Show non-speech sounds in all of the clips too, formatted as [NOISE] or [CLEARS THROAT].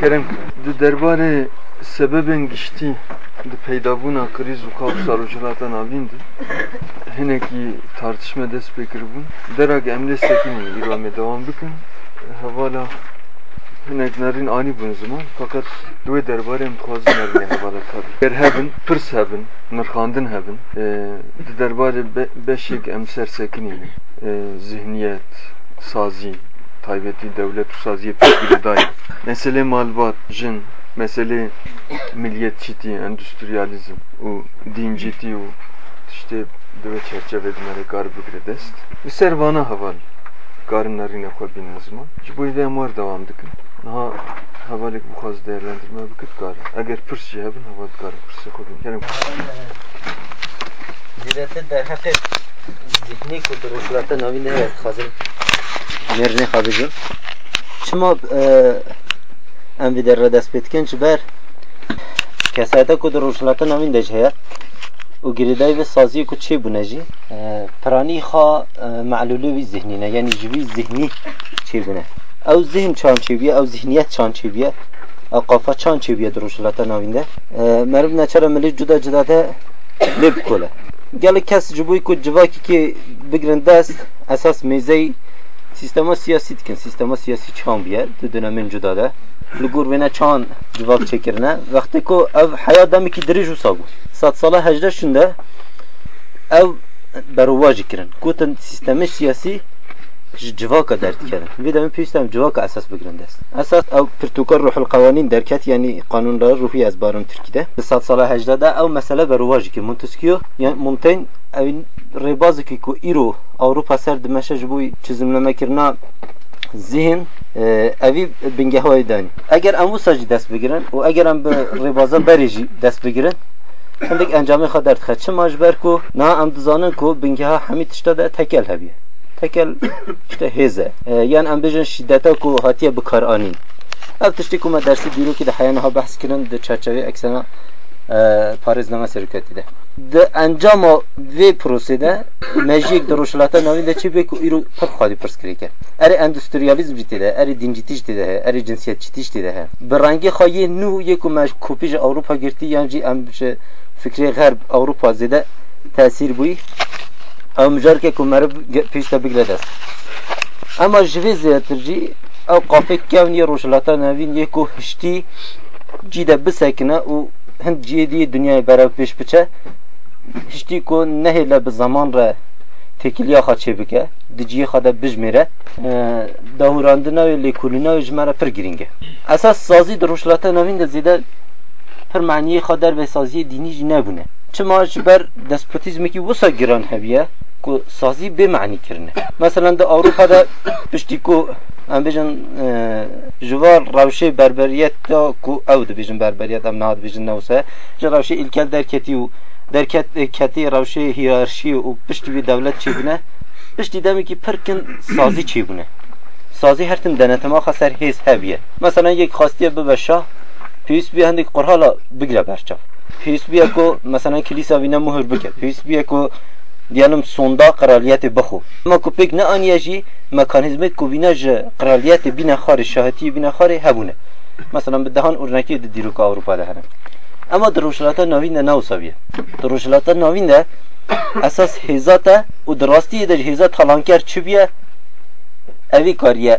Kerem, di derbarê sebebên giştî di peydabûna kriz û kaosa rojhilata navîn de hinekî tartışma dest pê kiribûn. Derek em lê devam bikin. Hevala hinek narin anî bûn ziman fakat di wê derbarê em dixwazin tabi. Ger hebin, pirs hebin, nirxandin hebin. Di derbarê beşek em ser sekinî zihniyet, sazî, taybetî devlet û saziyê pêşgirî daye. Mesele malbat, jin, mesele milliyetçiliği, endüstriyalizm û dîncîtî û işte divê çerçeve dimere kar bigire dest. Li ser vana heval karin nerîne xwe bînin ziman. Ji bo vê em war devam dikin. Niha hevalek bixwaz değerlendirme bikir kar. Eger pirs jî hebin dikarin pirsê xwe bînin. Kerem. Zirete der haqqê zihni ku di rojhilata navî ne dixwazin mêrnê xwe bijin. Çima em vî derre dest pê dikin ji ber kesayeta ku di rojhilata navîn de jî heye û girêdayî vê saziyê ku çêbûne jî piranî xwe me'lûlê wî zihnî ne. Ew zihn çan çêbiye, ew zihniyet çan çêbiye, ew qafa çan çêbiye di rojhilata navîn de. Meriv neçare milî cuda cuda de lê bikole. Gelek dikin. Sistema siyasî çan biye di dönemin cuda de. Li gor wêne çan civak çêkirine. Wextê ku ev heya demekî dirêj wisa bû. Sed sala hejde şinde ev berûva jî kirin. Gotin sistemê siyasî ji civaka derdikerin. Vê demê pêwîst em civaka esas bigirin dest. Esas ew pirtûka ruhul qewanîn derket yanî qanûnlara ruhî ez barim Tirkîde. Li sed sala hejde de ew mesele berûva jî kir. Montesquieu yan Montaigne evîn rêbazekî ku îro Ewropa ser dimeşe ji bo çizimlemekirina zihin evî bingehwayê danî. Eger em wisa jî dest bigirin û eger em bi rêbaza berê jî dest bigirin hindik encamê xwe derdixe. Çima ji ku niha em dizanin ku bingeha hemî tişta de tekel hebiye. Tekel [COUGHS] işte hêze. Yan em bêjin şiddeta ku hatiye bikaranîn. Ev tiştê ku me dersî dîrokî de heya niha behs kirin di çerçevê eksena parêzname seroketî de. Di encama vê mejiyek di rojhilata navîn de çi bê ku îro pir xwedî pirs kirêke. Erê de, erê dîncîtî jî tê de heye, erê cinsiyetçîtî de heye. Bi rengê xwe yê nû yê ku me kopî ji Ewropa girtî yan jî em ji fikrê xerb Ewropa zêde tesîr bûyî. Ew mijareke ku meriv pêwîst e bigire dest. Ema ji vê zêdetir jî ew qafê kevniye de bisekine û hind ciyê diyê dunyayê berev pêş biçe hiştî ku nehêle bi zaman re têkiliya xwe çê bike di ciyê xwe de bijmêre dahûrandina wê lêkolîna wê ji me re pir girîng e esas sazî di rojhilata navîn de zêde pir maniyê xwe derve saziyê dînî jî nebûne çima ji ku sazî bê manî kirine. Mesela de piştî ku em bêjin ji var rewşê berberiyet da ku ew dibêjin berberiyet em niha dibêjin newse ji rewşê îlkel derketî û derket ketî rewşê hiyarşî û piştî wê dewlet çêbûne. Piştî demekî pir kin sazî çêbûne. Sazî her tim denetima xwe ser hêz heviye mesela yek xastiye bibe şah pêwîst bûye hindێک qurhala bigire berçav. Pêwîst bûye ku mesela kilîsa wî ne diyelim sonda kraliyetê bixwe ama ku pêk neaniye jî mekanîzmek ku vîne ji kraliyetê bîne xwarê şahetiyê bîne xwarê hebûne. Mesela bi dehan örnekê di dîroka Ewropa de hene. Ama di rojhilata navîn de ne wisa bûye di rojhilata navîn de esas hêza te û de ji hêza talanker çi bûye evî kariye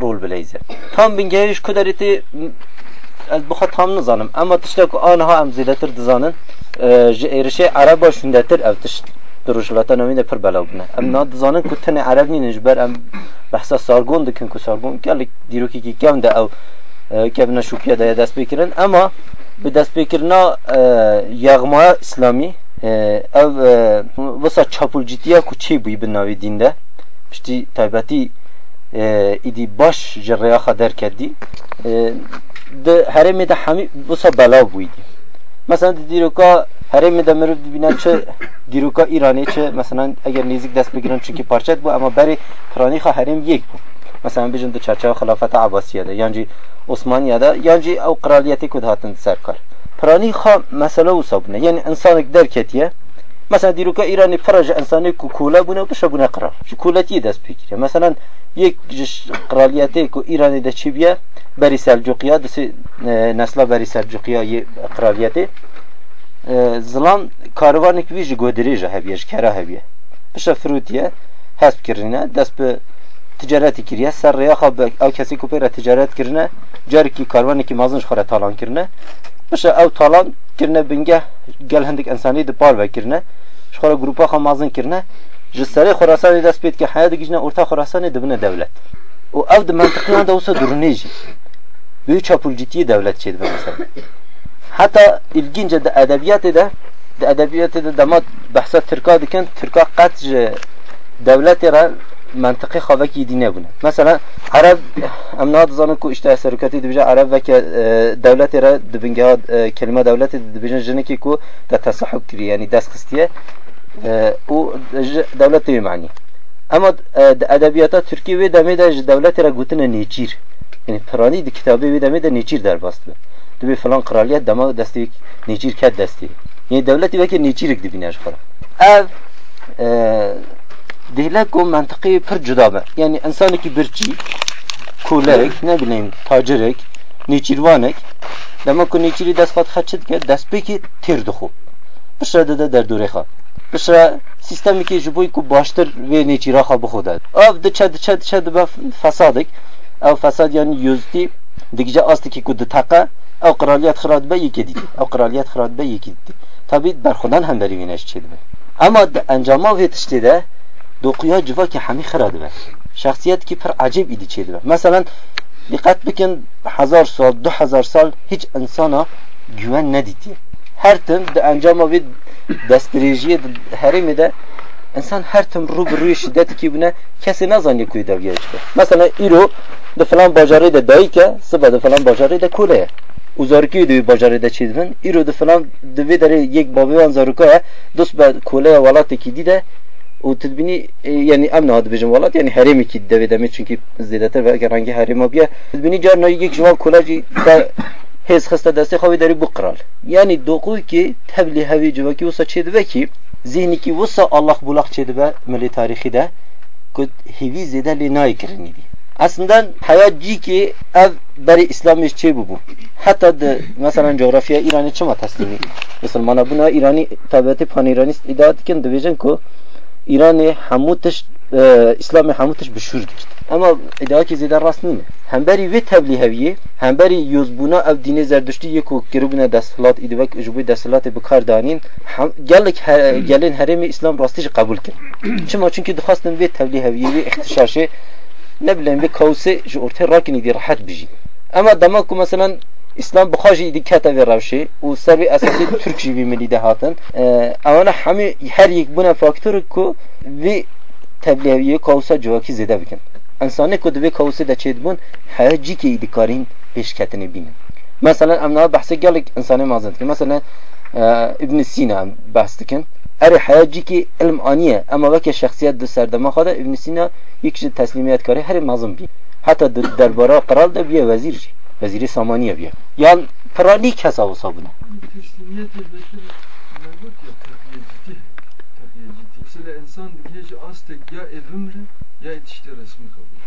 rol bileyze. Tam bingehê ji ku derê tê ez bixwe tam nizanim. Ama tiştek ku aniha em zêdetir dizanin ji êrişê ereba şûndetir ev tişt navîn de pir belav bûne em na dizanin ku tenê ereb nînin ji ber em behsa sargon dikin ku sargon gelek dîrokekî kevn de ew kevna şûkiya de dest pê kirin ama bi destpêkirina yaxmaya İslamî ev wisa çapulcîtiya ku çê bûyî bi navê dîn de piştî taybetî îdî baş ji rêya xwe derketî di herêmê de hemî wisa belav bûyî mesela di dîroka herêmê de miriv dibîne çi dîroka İranê çi mesela eger nêzik dest bigirin çunkî parçet bû ama berê piranî xwe herêm yek bû mesela bêjin di çerçeva xilafeta Abbasiye de yan jî Osmaniye de yan jî ew kraliyetê ku dihatin serkar piranî xwe mesele wisa bûne yani insanek derketiye mesela dîroka İranê pira ji insanê ku kûle bûne bişe bûne qirar ji kûletiyê dest pê kiriye mesela یک قرالیتی که ایرانی ده چی بیه بری سلجوقیا دسی نسلا بری سلجوقیا یه قرالیتی زلام کاروانی که ویج گودری جه هبیش کرا هبیه بشه فروتیه حسب کرنه دست به تجارتی کریه سر ریا خواب او کسی که پیره تجارت کرنه جاری که کاروانی که مازنش خوره تالان کرنه بشه او تالان کرنه بنگه گل هندک انسانی ده پار وکرنه شخوره گروپا خوا مازن کرنه جسری خراسان دست بید که حیات گیجنه ارتا خراسان دبنه دولت و او ده منطقه ده وسا درونیجی به چاپولجیتی دولت چید مثلا حتی ilgince de edebiyatı da de edebiyatı da damat bahsa Türk'a diken Türk'a kaç devlet ra منطقه خواه کی دینه بونه مثلا عرب امنا دزانن کو اشته سرکتی دبیجه عرب و که دولت را دبنگه کلمه دولت دبیجه جنه کی کو تا تصحب کری یعنی دست خستیه ee, u devlet mani. Ama e, edebiyata Türkiye ve demi de devlet ra gutine necir. Yani pirani de kitabı ve demi de necir der bastı. Dibi falan kraliyet dama desteği necir ket desteği. Yani devlet veke necirik dibine aşkara. Ev e, dihlek o mantıkı pır cudaber. Yani insanı ki birçi kulek ne bileyim tacirek necirvanek. Demek ki neciri dest fatha çitke dest peki tir duhu. Пшра да дар дуре ха. Пшра системи ки жубой ку баштар ве нечира ха бухуда. Ав да чад чад чад ба фасадик. Ав фасад яни юзди. Дигиже астики ку да тақа. Ав кралият хирад ба екедик. Ав кралият хирад ба екедик. Tabi berxudan hem beri güneş çedme. Ama encama ve tişte de dokuya civa ki hemi xiradı ve. Şahsiyet ki pir acib idi çedme. Mesela dikkat bikin hazar sal, du hazar sal hiç insana güven ne dedi. her tüm de انجام و دستریجی حریم ده انسان her tüm رو به روی شدتی که بونه کسی نزانی کوی دویه چه مثلا ایرو ده فلان باجاری ده دایی که سبا ده فلان باجاری ده کوله uzarki دوی باجاری ده چید من ایرو ده فلان دوی داره یک بابی وان زاروکا دوست به کوله ولاتی که دیده و تدبینی یعنی ام نهاد بجم ولات یعنی حریمی کی دوی دمی چونکی زیادتر و اگر رنگی حریم بیا تدبینی جار نه hêz xiste destê xewê derî biqiral yanî doqûkê tevlê hevê civekî wisa çêdibe kî zînîkî wisa Allah bulaq çêdibe milê tarîxî de ku hêvî zêde lê nayekirinî dî Aslında hayat cî ki ev beri İslam'ı çi bu bu. Hatta de mesela coğrafya İran'ı çıma teslimi. Müslümana buna İran'ı tabiatı pan İranist idaat iken de vecen ko İran'ı hamutiş e, İslam'ı hamutiş bişur geçti. Ama iddia ki zede rast nime. Hem beri ve tebliğ heviye hem beri yüzbuna ev dine zerdüştü yeko giribine destlat idivek ucubu destlat bikar danin gellik gelin heremi İslam rastici kabul kir. [CLEARS THROAT] Çıma çünkü dixwastin ve tebliğ heviye ve ihtişaşı ne bileyim bir kavse ji ortaya rakini di rahat biji. Ama demek ki mesela İslam bixwaji dikate ve revşi û servî esasî [CLEARS THROAT] Türk vî milî de hatin. Ewana hemî her yek bune faktör ku vî tebliğiyê kawsa civakî zêde bikin. Ensanê ku di vê kawsê de çêdibûn heye cîkê dikarin pêşketinê bînin. Mesela em niha behsê gelek insanê mazin dikin. Mesela İbn Sîna behs dikin. اری حیاجی که علم آنیه اما وقتی شخصیت دو سردما خواده ابن سینا یک چیز تسلیمیت کاری هر مازم بی حتی درباره قرال ده بیه وزیر جی وزیر سامانیه بیه یا پرانی کسا و Dolayısıyla insan dikeşi şey astek ya evimre ya yetişti resmi kabul.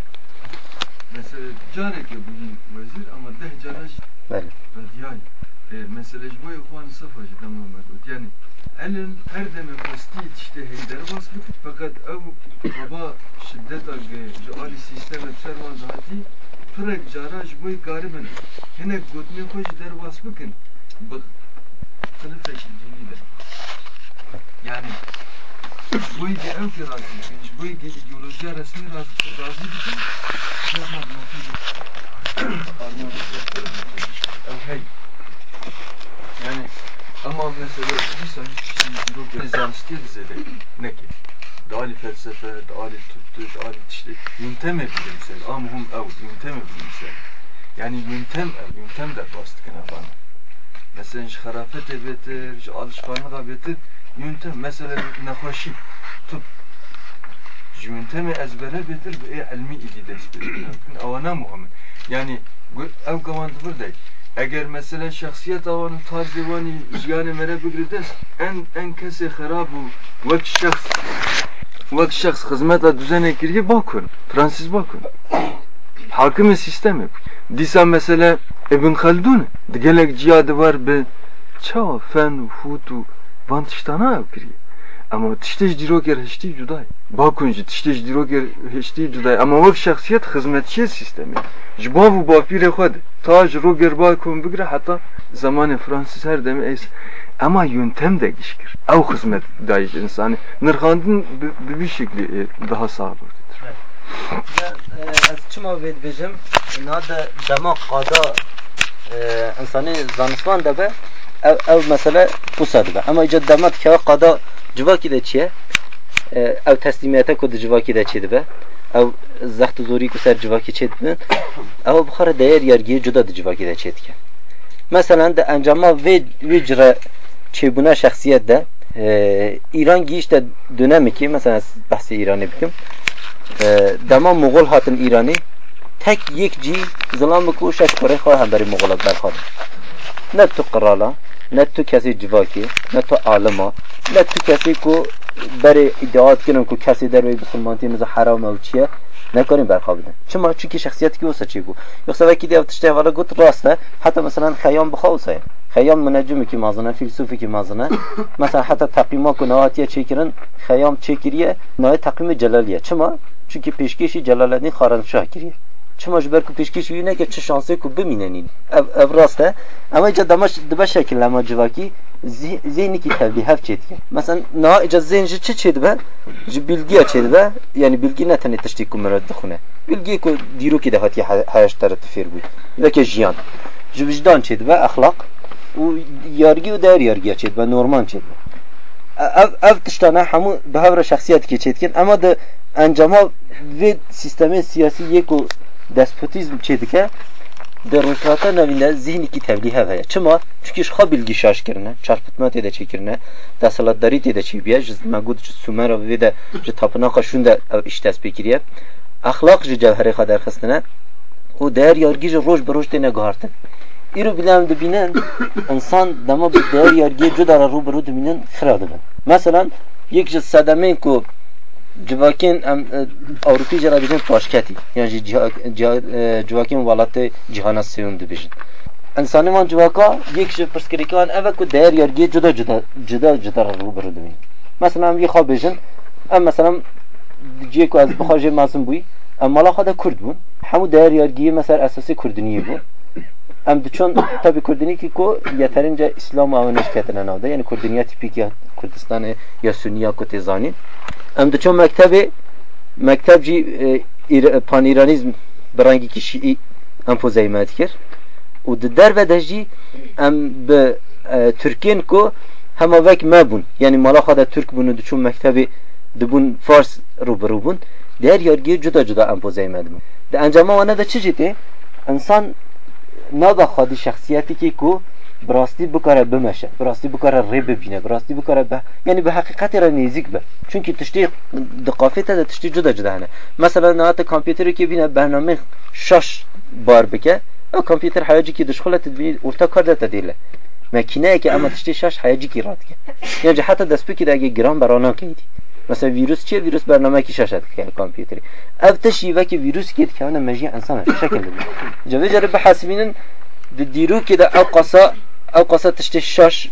Mesela careke bugün vezir ama deh canaş şey radiyay. E, mesela bu ihvan safacı tamam Yani elin her deme kasti yetişti heyder baskı fakat ev baba şiddet algı ali sistem servan zati pırek caraj bu gariben hene gotne hoş der bas bakın bak kılıf eşinciliğidir. Yani bu idi ev ki razı bikin. Bu idi ideolojiye resmi razı, razı. Yapmaz notu Armağan hey. Yani ama mesela bir sen şimdi nizamstiye dizede ne ki? Dali felsefe, dali tuttu, dali işte yöntem bilimsel, amhum ev yöntem bilimsel. Yani yöntem yöntem de bastık bana. Mesela iş harafet betir, iş alışkanlığa betir, yöntem mesela nekhoşi tut. Yöntemi ezbere betir ve ilmi idi dest betir. Avana muhammed. Yani ev kamandı buradayım. eğer mesela şahsiyet avanı tarzı vani yani mere bigrides en en kese harabu vek şahs Vak şahs hizmeta düzene giriyor bakın. Fransız bakın. Hakim sistemi. Disa mesela Ibn Khaldun. Gelek cihadı var be. Ça fen futu van tiştana yok giriyor. Ama tişteş diroker heşti cuday. Bakınca tişteş diroker heşti cuday. Ama vak şahsiyet hizmetçi sistemi. Jba bu bapire xwed. Ta ji roger bakın bigre hatta zamanı Fransız her demi eys. Ama yöntem de gişkir. Ev hizmet dayış insanı. Nırkandın bi bir şekli e, daha sabırdır. از چما وید بجم اینا ده دما قادا انسانی زانستوان ده ev, ev mesele bu sadıda. Ama ceddemet keve kada civaki de çiye ev teslimiyete kudu civaki de çiye be. Ev zahtu zori kuser civaki çiye be. Ev bukhara değer yergiye cuda da civaki de çiye Mesela de encama ve vicre çebuna şahsiyet de e, İran giyişte dönemi ki mesela bahsi İran'ı bikim e, dama Moğol hatın İran'ı tek yek ci zalan bu kuşa kore kore haberi Moğol'a berkhadı ne tukarala نه تو کسی جواکی نه تو عالما نه تو کسی کو بری ادعات کنن کو کسی در وی بسلمانتی نزا حرام او چیه نکنیم برخواه بدن. چما چونکه شخصیت کی وسه چی گو؟ یخسا وکی دیو تشته والا گوت راسته حتی مثلا خیام بخواسه خیام منجمی که مازنه فیلسوفی که مازنه. مثلا حتی تقیما کو نواتیه چیکرن خیام چیکریه نوع تقیم جلالیه. چما؟ çünkü peşkeşi Celaleddin Haranşah giriyor. Çima ji ber ku pêşkêşî wî neke çi şansê ku bimînenîn. Ev ev rast e. Ama ica dema dibe şekillema civakî zênekî tevlîhev çêdike. Mesela na ica zên ji çi çêdibe? Ji bilgiya çêdibe. Yani bilgi ne tenê tiştî ku mirov dixune. Bilgi ku dîrokê de hatiye heyeştere tu fêr bû. Veke jiyan. Ji vicdan çêdibe axlaq û yargî û değer yargîya çêdibe normal çêdibe. Ev ev tiştane hemû bi hevra şexsiyetî çêdikin ama de انجام و سیستم سیاسی یک despotizm çedike derrotata nevinde zihniki tevlihe veye. Çıma? Çünkü şha bilgi şaş kirine, çarpıtma tede çekirine, desalatları tede çebiye, jiz megud jiz sumera ve de jiz tapınaka şunda iş despekiriye. Ahlak jiz cevheri kadar hastına, o değer yargı jiz roj beroj tene gartın. İru bilen de binen, insan dama bu değer yargıya cudara ruberu de binen khira de ben. Mesela, yek jiz sademen ku civakên em Avrupî jê re dibin paşketî yan jî civakên welatê cîhana sêwîn dibêjin. Ensanê van civaka yek ji pirsgirêkan ev e ku değer yargiyê cuda cuda cuda cuda rûbirû dibin. Mesela em vî xwe bêjin em mesela ciyê ku ez bixwe jê mezin bûyî em mala xwe de Kurd bûn hemû değer yargiyê Embüçon tabi Kurdini ki ko yeterince İslam avını şikayetine navda. Yani Kurdiniya tipik ya Kurdistan ya Sünni ya Kutezani. Embüçon mektebi mektebci e, paniranizm brangi kişi empoze imedikir. U der ve deji em be e, Türkiyen ko hema vek mebun. Yani malakada Türk bunu düşün mektebi dibun Fars rubrubun. Der yargıyı cüda cüda empoze imedim. De encama ona da çi insan نابا خودی شخصیتی که کو براستی بکاره بمشه براستی بکاره ری ببینه براستی بکاره به یعنی به حقیقت را نزدیک به چون که تشتی دقافت ده تشتی جدا جدا هنه. مثلا نهات کامپیوتری که بینه برنامه شش بار بکه او کامپیوتر حیاجی که دشخله تدبینی ارتا کار ده تدیله. مکینه که اما تشتی شش حیاجی کی راد که. یعنی حتی دست بکی ده اگه گرام برانا کهیدی مثلا ویروس چیه ویروس برنامه کی شاشت که کامپیوتری اف تشی و که ویروس که که انا مجی انسان شکل ده جوی جرب بحاسبینن دیرو که ده او قصا او قصه تشتی شش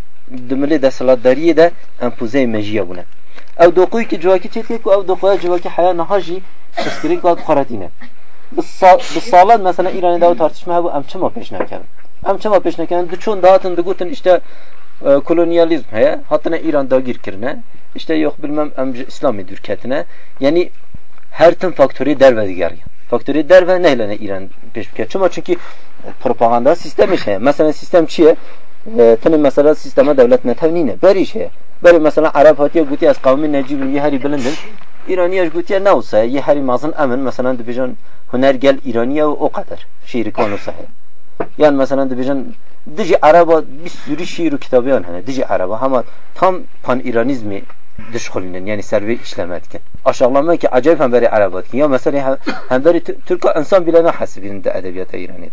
دملی ده سلاداری ده امپوزه مجیه بونه او دوقوی که جواکی چیت که او دوقوی جواکی حیا نهاجی تشکری که خارتینه بالسالات مثلا ایرانی داو tartışma bu am çama peş nakan am çama peş nakan duçun dağıtın dugutin işte ee, e, kolonyalizmaya, hatına İran'da girkirine, işte yok bilmem İslami dürketine. Yani her tüm faktörü derve diğer. Faktörü derve neyle ne İran peşbike çıma çünkü propaganda sistemi şey. Mesela sistem çiye? Ee, e, mesela sisteme devlet ne tevnine. Beri şey. Beri mesela Arap hatiye guti az kavmi necibin yehari bilindin. İraniye guti ne olsa yehari mazın emin mesela de dibijan hüner gel İraniye o kadar. Şiiri konu sahip. Yani mesela de dibijan Dici araba bir sürü şiir şiiru kitabiyan hani dici araba ama tam pan İranizmi dişkolinin yani servi işlemetken. Aşağılamak ki acayip hemberi arabatken. Ya mesela hemberi Türk insan bile ne hasibinde edebiyata İran'da.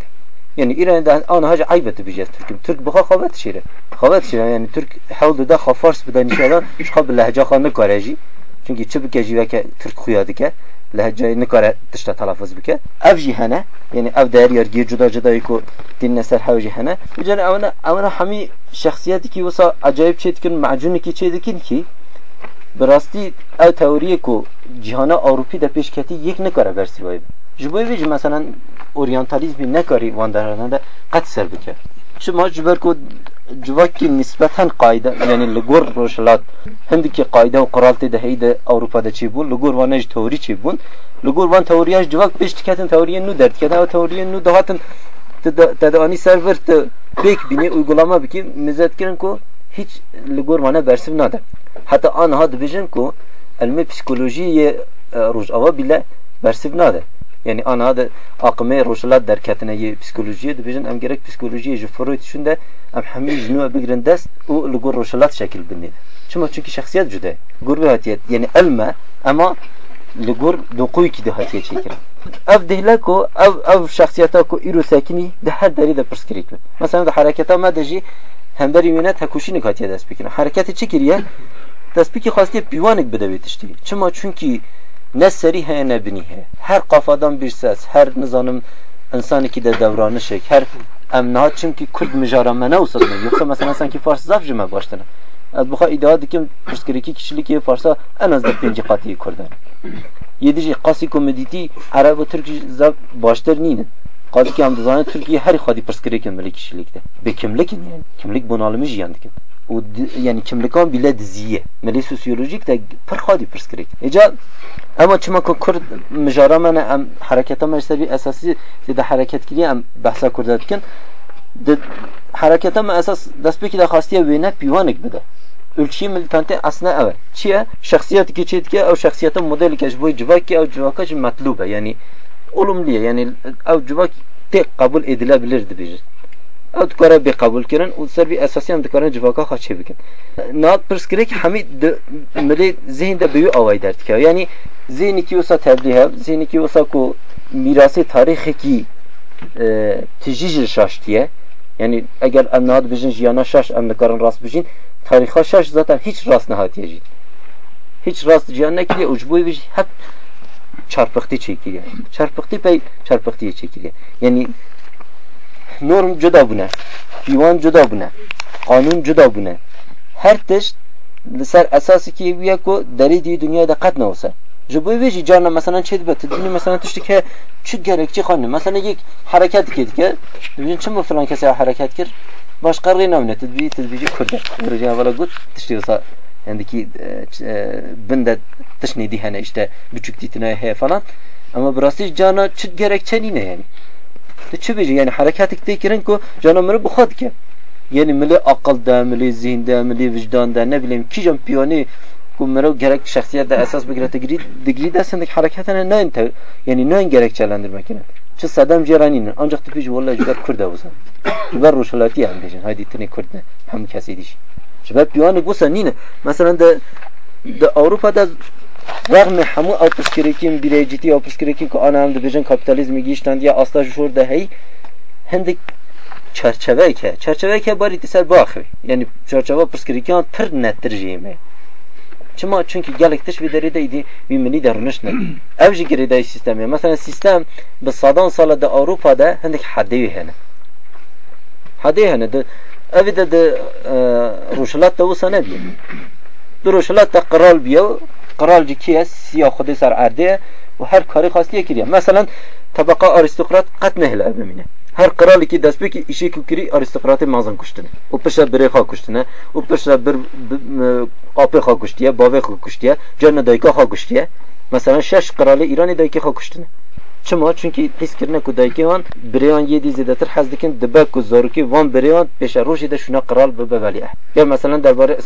Yani İran'da ana hacı aybeti bir Türk'üm. Türk bu havet şiiri. Havet şiiri yani Türk havlu da hafars bir de nişadan şu kabul lehca kanı karaji. Çünkü çıbı keci ve Türk huyadı ke lehçeyi nikare tişta telaffuz bike ev jî hene yani ev değer yergiye cuda cuda ku dinle ser hev jî hene bicane evne evne hemî şahsiyeti ki wisa acayip çê dikin macunê ki çê dikin ki براستی او تئوری کو جهان اروپی د پیشکتی یک نکاره برسی باید جبوی ویج مثلا اورینتالیزمی نکاری وان در قد سر بکر شما جبر کو جواکی نسبتا قاعده یعنی لگور روشلات هندی که قاعده و قرالت ده هید اروپا ده چی بون لگور وانج تئوری چی بون لگور وان تئوریاش جواک پیش تکتن تئوری نو درد کردن او تئوری نو دهاتن تدانی سرور بیک بینی uygulama biki mizet kirin ko hiç ligor mana bersiv nade. Hatta anha dibijin ku elmi psikolojiye rojava bile bersiv nade. Yani ana da akme rojlat derketine ye psikolojiye dibijin em gerek psikolojiye ji Freud şunda em hemi jnu bigrin dest o ligor rojlat şekil bindi. Çünkü çünkü şahsiyet cüde. Gurbe hatiyet yani elme ama ligor dokuy ki de hatiye çekir. Ev dehle ko ev ev şahsiyeta ko iru sakini de her deri de pırskirik. Mesela da hareketa ma deji hemberî wê ne tekûşînik hatiye dest bikin. Hereketê çi kiriye? Destpêkî xastiye pîvanek bide wê tiştî. Çima çünkü ne serî heye ne binî heye. Her kafadan bir ses, her nizanim insanekî de devranişek, her em niha çimkî Kurd mijara me ne usatme. Yoksa mesela sanki Fars zaf ji me baştine. Ez buxa iddia dikim pirsgirêkî kişilikê Farsa en az da pêncî qatiyê Kurd e. Yedî jî qasî ku midîtî Ereb û Türk zaf baştir nînin. Qadı ki em dizanê Türkiye her xadî pirsgirêkin milî kişilikte. Bê kimlikin yani. Kimlik bunalımı jî û yani kimlikan bile diziye. Milî sosyolojik de pir xadî pirsgirêk. Eca ama çima ku Kurd mijara me ne em hereketa me serî esasî de hareketkirî em behsa Kurda dikin. Di hareketa me esas destpêkî de xastiye wê ne pîvanek bide. Ülçî militantê aslında evet. Çiye? Şahsiyetki çetki ev şahsiyetin modeli ki bu civaki ev civaka jî metlube yani olumluya yani ev civak tek kabul edilebilirdi bir. Ev dikare bir kabul kirin u ser bir esasiyen dikare civaka xaçe bikin. Naat pirskirek hemi mili zihinde büyü avay derdik ya. Yani zihni ki olsa tebliğ hev, zihni ki olsa ku mirası tarihi ki e, tijijir şaş diye. Yani eğer em naat bijin jiyana şaş em dikarin rast bijin tariha şaş zaten hiç rast nehatiye jid. Hiç rast cihan nekiliye ucbuyu bij hep çarpıktı çekiliyor. Çarpıktı pey çarpıktıya çekiliyor. Yani norm cüda buna. Divan cüda buna. Kanun cüda buna. Her teş ser esası ki bir ko deri di dünyada kat ne olsa. Jibu ve cana mesela çed bet. Dini mesela tiştik ki çü gerekçi kanı. Mesela ilk hareket kedik ki. Dün çim bu falan kese hareket kir. Başka reyna ne tedbi tedbici kurda. Rıca vala gut tiştiyorsa yandaki e, binde tışnedi hani işte küçük titine he falan ama burası cana çıt gerekçeni ne yani de çübeci yani hareket kirin ko cana mırı bu xad ki. Yani mili akılda, mili zihinde, mili vicdanda ne bileyim ki can piyani ku mırı gerek şahsiyette esas bir gerek digri digri desendeki hareketine ne ente yani ne gerekçelendirmek yani çı sadam ceraninin ancak tipici vallahi cüber Kürde olsa cüber Ruşalati yani diyeceksin haydi tini Kürt ne hem kesediş Şebab piyanik bu nine. Mesela de de Avrupa'da Вағме ҳамӯ алпускиреким биреҷитӣ алпускиреким ки ана ҳам дибêjin kapitalizmi гиштанд я аста ji xor de hey hindek çerçevek he. Çerçevek he barî ser. Yani çerçeve pirsgirikiyan pir nettir jême. Çima çünkü gelek tiş bir derede idi bir mini derniş ne. [CLEARS THROAT] Ev ji girede sistemi. Mesela sistem bi sadan sala da Avrupa'da hindek hadeyi hene. Hadeyi hene de evi de de ruşalat da usane diye. Du ruşalat da kral biyo بيو قرال جي كيس سيا خدي سر عرده و her kari خاصية كريا مثلا طبقة aristokrat قد نهل أبمينه her kralı ki dest ki işi kukiri aristokratı mazan kuştune. O peşe bire ha kuştune. O peşe bir apı ha kuştiye, bave ha kuştiye, cennet dayka ha kuştiye. Mesela şeş kralı İran'ı dayka ha kuştune. Çima çünkü his kirine ku dayki wan biriyan yedi zedetir hez dikin ku zoruki van biriyan peşa rojî de şuna qral bibe velî Ya mesela derbarê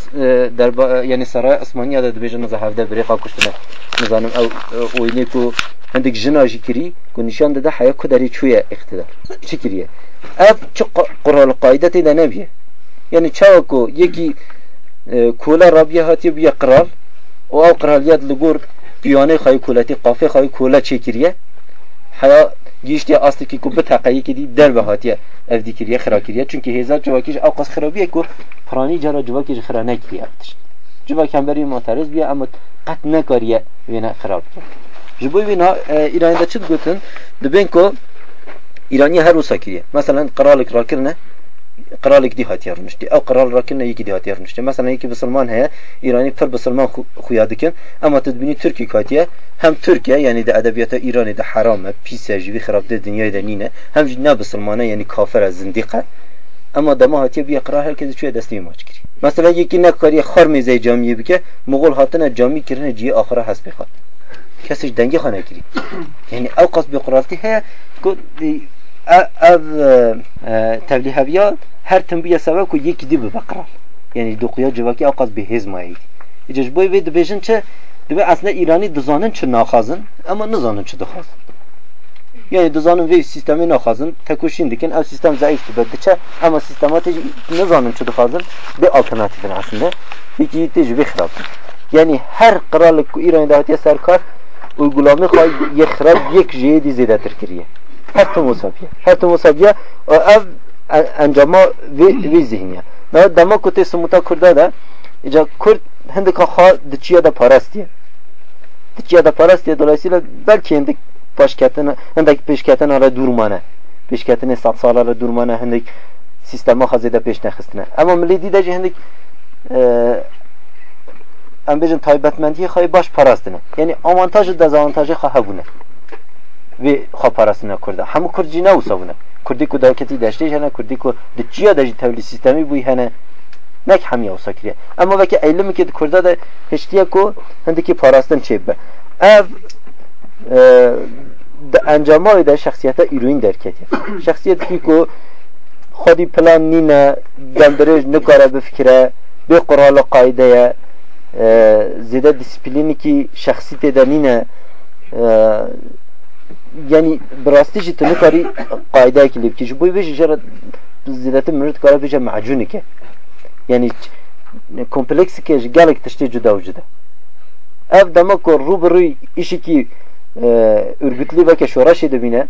derba yani Saray Osmaniya da dibêjin niza hevde birê xa kuştine. Nizanim ew oyînê ku hindik jina jî kirî ku nîşan dide heya ku derî çûye iktidar. Çi kiriye? Ev çi qural qaidetê de nebiye. Yani çawa ku yekî kula rabiye hatiye biye qral o ew qiraliyet li gor piyanê xayê kuletî qafê xayê kula çêkiriye حیا گیشتی اصلی که کوبه تقیی که دی در بهاتیه اف دیکریه خرا کریه چون که هزار جواکیش او قص خرابیه کو پرانی جرا جواکیش خرا نکریه افتش جوا کمبری معترض بیا اما قط نکاریه وینا خراب کرد. جبوی وینا ایرانی دا چی گوتن دبین کو ایرانی هر وسا کریه. مثلا قرالک را کرنه قرالك دي هاتي رنشتي او قرال راكن يكي دي هاتي رنشتي مثلا يكي بسلمان هي ايراني فر بسلمان خويا دكن اما تدبني تركي كاتيه هم تركيا يعني ده ادبيات ايراني ده حرامه بيسا جوي خراب ده دنيا ده نينه هم جنا بسلمانه يعني كافر زنديقه اما دما هاتي بي قرار herkes چوي دستي ماچ کری مثلا یکی نکاری خار میزه جامیه بکه مغول هاتنه جامی کرنه جی آخره حسب خواهد کسیش دنگی خانه کری یعنی او قصد بقرالتی هیا ev tevliheviya her tembiye sebep ku yek di bibekrar. Yani dokuya cevaki avqaz bi hezmayı. İcaz boy ve dibejin çe dibe aslında İrani dizanın çe naxazın ama nizanın çe dixazın. Yani dizanın ve sistemi naxazın tekoşin dikin ev sistem zayıf dibe ama sistematik nizanın çe dixazın bir alternatifin aslında. Peki tecrübe xirab. Yani her krallık ku İran'da dahatiye serkar uygulama xay yexrab yek jeydi zedetir kiriye. Hattı Musabje. Hattı Musabje ev encama vi, vi zihnje. Në dama këtë së muta kurdada, i gja kurd hende ka ha dëqia dhe parastje. Dëqia dhe parastje, dolayısıyla belki hendik başkentine, hendik peşketine ara durmane. Peşketine satsal ara durmane, hendik sistema hazede peş nexistine. Ama milli dideci hendik em bêjin taybetmendiye xayê baş parastin e. Yani avantajı dezavantajı xwe hebûne ve xwe parastina Kurda. Hemû Kurd jî newsebûne. Kurdî ku derketî deştê hene, Kurdî ku di çiya de jî tevlî sistemî bûyî hene. Nek hemiya wisa kiriye. Ama vekî eylimekî di Kurda de hiştiye ku hindekî parastin çêbibe. Ev di encamayê de şexsiyeta îroyîn derketiye. Şexsiyetekî ku xwedî plan nîne, demdirêj nikare bifikire, bê qurala qaydeye, zêde disiplînekî şexsî tê de nîne yani براستی جی تنه کاری قاعده کی لیب کی بوی ویژه جرا زیادت مرد کارا ویژه معجونی که yani kompleks که gelek tişte cüda vücuda. Ev demek ko ruberu işi ki örgütlü ve ke şoraşi dibine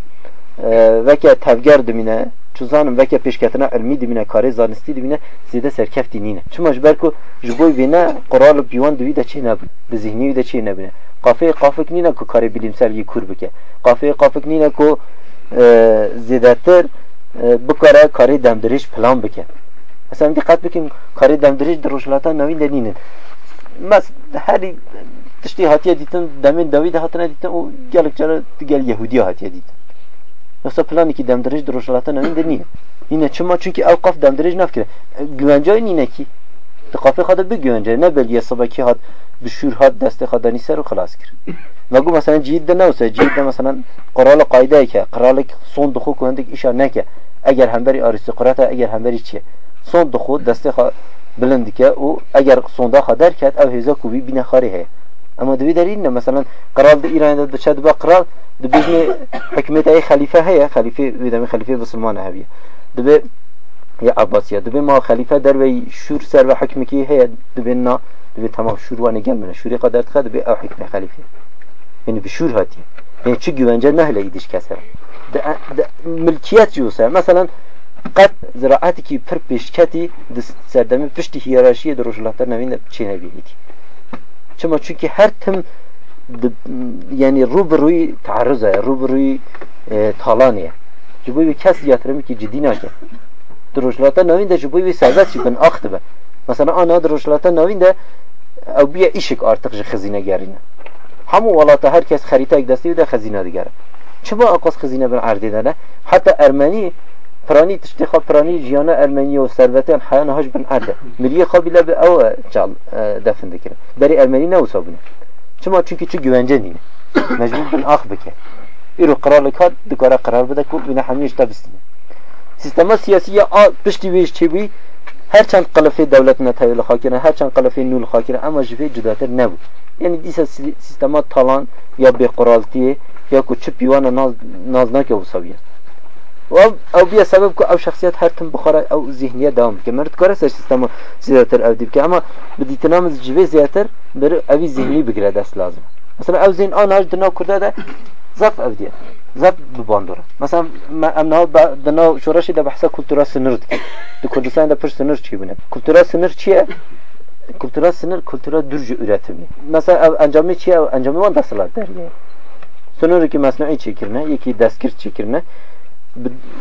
ve ke tevger dibine çuzanım ve ke peşketine ilmi dibine kare zanisti dibine zide serkef dinine. Çuma jber ko jboy vina Kur'an biwan dibi de çe nebin. Bi zihni de çe nebine. Kafeye kafek nina ku kare bilimsel yı kurbike. Kafeye kafek nina ku e, zidettir e, bikare kare demdiriş plan bike. Mesela dikkat bikin kare demdiriş duruşlatan nevin de ninin. Mes her tişti hatiye ditin demin David hatına ditin o gelikçe gel Yahudi hatiye ditin. Yoksa plan iki demdiriş duruşlatan nevin de ninin. Yine çıma çünkü ev kaf demdiriş nefkire. Güvence nine ki. Kafe kadar bir güvence ne belge sabaki hat بشور هات دست خدانی سر و خلاص کرد مگو مثلا جید ده نوسه جید ده مثلا قرال قایده که قرال صون دخو کنده ایشا نکه اگر همبری آریستوکرات اگر همبری چیه صون دخو دست خ بلند که او اگر صوندا خدر کرد او هزا کوبی بینه خاری هه اما دوی در این مثلا قرال ده ایران ده چد با قرال ده بجن حکمت ای خلیفه هه خلیفه ویدم خلیفه بسلمان هبیه ده یا عباسیه دبی ما خلیفه در وی شور سر و حکم کی هي دبی نا دبی تمام شوروانی گل منه شوری قدر تخد دبی او حکم خلیفه یعنی به شور هاتی یعنی چه güvence نهله ایدش کسر ملکیت جوسه مثلا قد زراعتی کی پر پیشکتی سردمی پشتی هیرارشی در روشلاتر نوین چه نبینیدی چما چونکه هر تم yani روبروی تعرضه روبروی تالانیه جبوی کس یاترمی که جدی نکه دروشلاتا نوین ده جبوی سربت چی بن آخت به مثلا آنها دروشلاتا نوین ده او بیا ایشک آرتق جه خزینه گرینه همو ولاتا هر کس خریطه اک دستی ده خزینه دیگره چما اقاس خزینه بن عرده ده نه حتی ارمنی پرانی تشتی خواب پرانی جیانه ارمنی و ثروتان حیانه هاش بن عرده مریه خوابی لبه او جال دفن دکره بری ارمنی نو سابونه چما چونکه چه güvence نینه مجبور بن آخ بکه ایرو قرار لکات دکاره قرار بده که بینه همیش تبستینه سیستما سیاسی آ پشتی ویش چی بی هر چند قلفه دولت نتایل خاکره هر چند قلفه نول خاکره اما جوی جداتر نبود یعنی دیسا سیستما تالان یا به قرالتی یا کو چه پیوان ناز نازناک او سویه و او بیا سبب که او شخصیت هر تم بخوره او ذهنیت دوام که مرد کار سر سیستما زیادتر او دیب که اما بدیت نام جوی زیادتر بر اوی ذهنی بگیره دست لازم مثلا او ذهن آن هاش دنا کرده ده زف او دیه زب بباندوره مثلا امنا دنا شورشی ده بحثا کلتورا سنر ده ده کردستان ده پر سنر چی بونه کلتورا سنر چیه kültüre sınır kültüre dürcü üretimi. Mesela ev encamı çiye ev encamı van dasılar der yani. Sınır ki mesnai çekirne, iki deskir çekirne,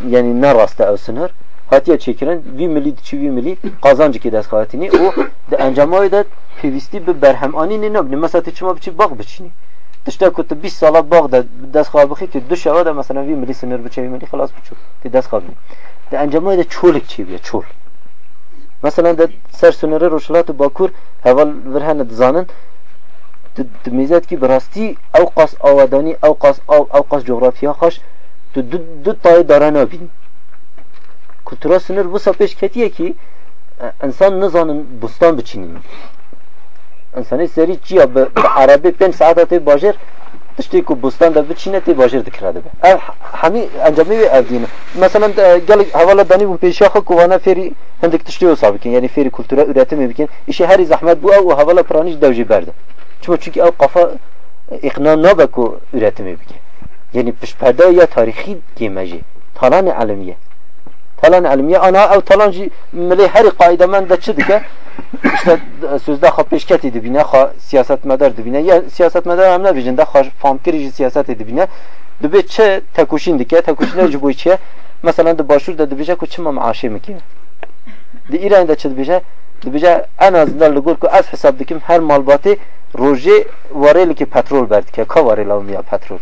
yani ne rasta ev sınır, hatiye çekiren vi milli çi vi milli kazancı ki dest hatini o de encamı da pivisti bir berhemani ne ne mesela tiçma biçi bak biçini. Dışta kutu 20 sala bağda dest kabı ki duş hava da mesela vi milli sınır biçi vi milli خلاص biçu. Ti dest kabı. De encamı da çoluk çiviye çol. Mesela de ser sınırı roşlat bakur heval verhen zanın تميزات كي براستي اوقاس اواداني اوقاس او اوقاس جغرافيا خاش تو دو دو تاي دارنا بين kültüre sınır bu peş ketiye ki insan ne zanın bustan İnsanı seri çiya be Arabi pen saat atı bajır tişti ku bustan da biçine te bajır dikradı be. Ev hami encami ve ev dini. Mesela gel havala dani bu peşaha kuvana feri hendik tişti o sabikin yani feri kültüre üretimi bikin. İşi her zahmet bu ev havala praniş devci berdi. Çünkü çünkü ev kafa ikna nabeku üretimi bikin. Yani pişperde ya tarihi gemeci. Talan alemiye. Talan ilmiye ana ev talan jî milê herî qaîdemen de çi dike işte sözde xwe pêşketê dibîne xwe siyasetmedar dibîne ya siyasetmedar em nebêjin de xwe famkirî jî siyasetê dibîne dibe çi tekuşîn dike tekuşînê ji bo çi ye mesela di başûr de dibêje ku çima meaşê mikine di îranê de çi dibêje dibêje en azından li gor ku ez hesab dikim her malbatê rojê warê likê petrol berdike ka warê lawmiya petrol.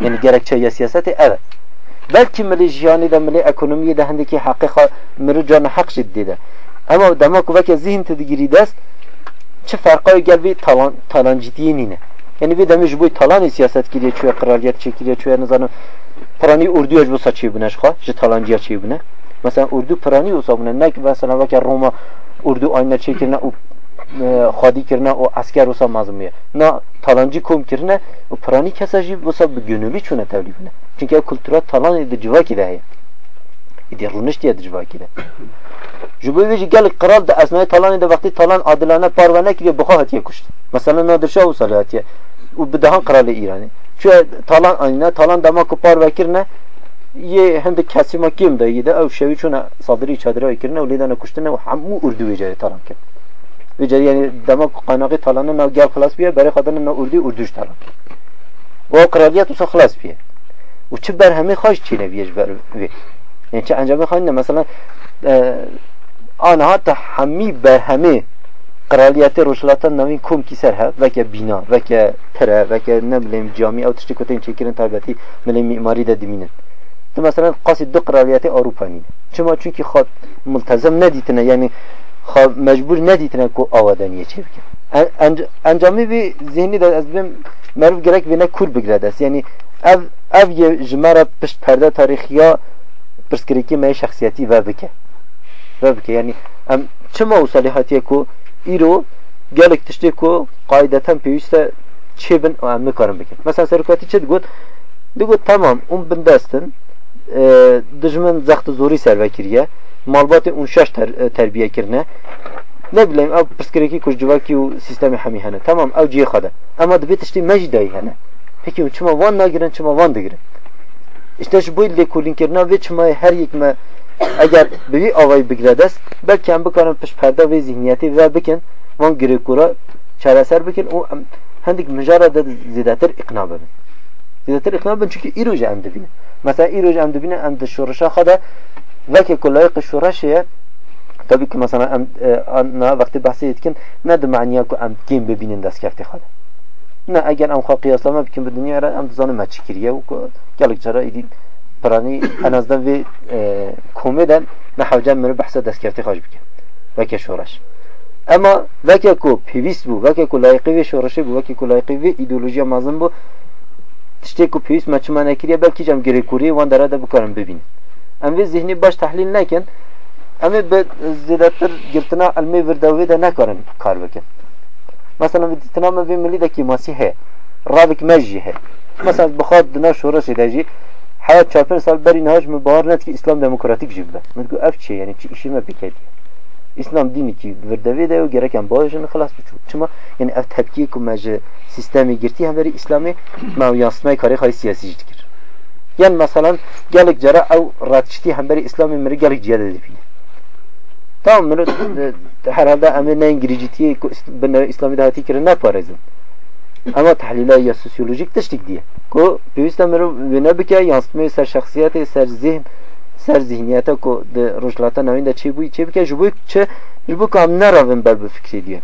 Yani gerekçe ya siyaseti evet belki mili jiyani de mili ekonomiye de hendeki hakika miri canı hak ciddi de. Ama demek veke zihin tedigiri dest çi farkı gel bir talan talan ciddiye nine yani bir demiş bu talan siyaset kiriye çöye kraliyet çekiriye çöye nizanı prani urdu bu saçı bune şka ji talancıya çi bune mesela urdu prani olsa bune ne ki mesela veke Roma urdu ayna çekirine o خادی کرنا و اسکر وسا مازمیه نه تالانجی کوم کرنا و پرانی کسا جی وسا بگنولی چونه تولی بونه چونکه کلتورا تالان دی جواکی ده هی ایدی رونش دیه دی جواکی ده جبوی ویجی گل قرال ده اسمای تالان ده وقتی تالان عادلانه پروانه کریه بخوا هتیه کشت مثلا نادرشاه و سالی هتیه و بدهان قرال ایرانی چون تالان آینه تالان دما کو پار وکرنه یه هند کسیما کیم ده یده او شوی چون صادری چادره وکرنه و لیدن کشتنه و همو اردو ویجه تالان کرد Vece yani demek kanaki talanı nav gel klas biye beri kadını nav urdi urduş talan. O kraliyet usa klas biye. U çi berhemi hoş çile biyej ber. Yani çi ancak hanne mesela ana hami berhemi kraliyeti Rusya'dan navin kum kiser ha veke bina veke tere veke ne bileyim cami ev tiştik öteyin çekirin tabiatı milli mimari de diminin. Mesela kasıddı kraliyeti Avrupa'nın. Çünkü çünkü hat multazam ne yani mecbur ne ditine ku avadaniye çevkin. Encami bir zihni de ez bim merv gerek ve ne kur bigredes. Yani ev ev ye jmara pişt perde tarihiya pırskiriki me şahsiyeti ve bike. Ve bike yani em çima usalihatiye ku iro gelek tişte ku kaideten peyüste çevin em mikarim bike. Mesela serukati çed gut digut tamam um bindestin dijmin zaxt zori servekiriye malbatê û şeş ter, terbiye kirine ne bileyim ev pirsgirêkî kurcivakî û sistemê hemî hene tamam ew ciyê xwe de ema divê tiştî me jî dayî hene pekî çima van nagirin çima van digirin? İşte ji bo lêkolînkirina vê çimayê her yek me eger bi wî avayî bigire dest belkî em bikarin piş perde vê zihniyetê ve bikin van girêkura çareser bikin û hendik mijara de zêdetir iqna bibin. Zêdetir iqna bibin çünkü îroj em dibînin mesela îroj em dibînin em di şorişa xwe ve ki kullu tabii ki mesela e, na vakti bahsi etkin ne de maniyaku am kim bebinin das kafti hal. Ne agar am qiyaslama bikin bu dünya ra am zanı maçı kiriye u galik çara idi parani en azdan ve komeden ne havcan mürü bahsa das kafti hal bikin. Ve ki şoraş. Ama ve ki ku pivist bu ve ki ku ve şoraşı bu ve ki ku ve ideolojiye mazın bu tişte ku pivist maçı manekiriye belki cam gerekuriye vandara da bu karın bebinin. Em vê zihnî baş tehlîl nekin, em ê bi zêdetir girtina elmê virdevê de nekarin kar bikin. Mesela dîtina me vê milî de kîmasî heye. Ravik me. Mesela bixwar dina şoreşê de hayat çarpın sal berî nehaj min bahar net ki İslam demokratik jî bibe. Min ev çi yani çi işî me pîketiye. İslam dini ki virdevê de û gereken bajin xilas biçû. Çima yani ev tepkiye ku me ji sistemê girtî hem berî İslamê me yansımayê karê xayî siyasî yani mesela gelik cara ev ratçiti hemberi İslami meri gelik ciyade dipine. Tamam mı? Herhalde emin ne İngilizcetiye İslami dahati kire ne parezin. Ama tahlile ya sosyolojik tiştik diye. Ko pevist emir ne bike yansıtmayı ser şahsiyete ser zihin ser zihniyete ko de rojlata navin de çi bu çi bike jubu çe jubu kam ne ravin ber bu fikri diye.